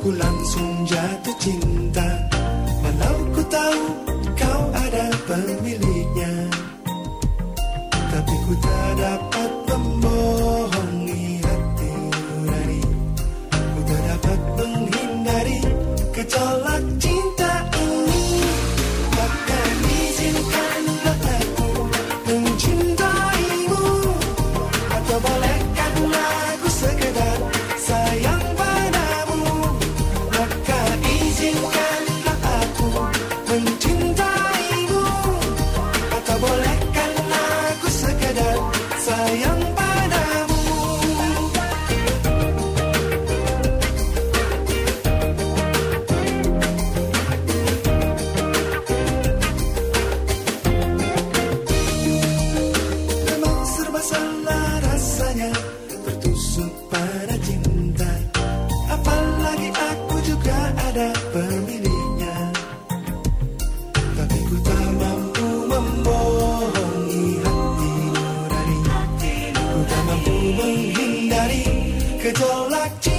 ku langsung jatuh cinta. 꿈은 흰다리 그저 락지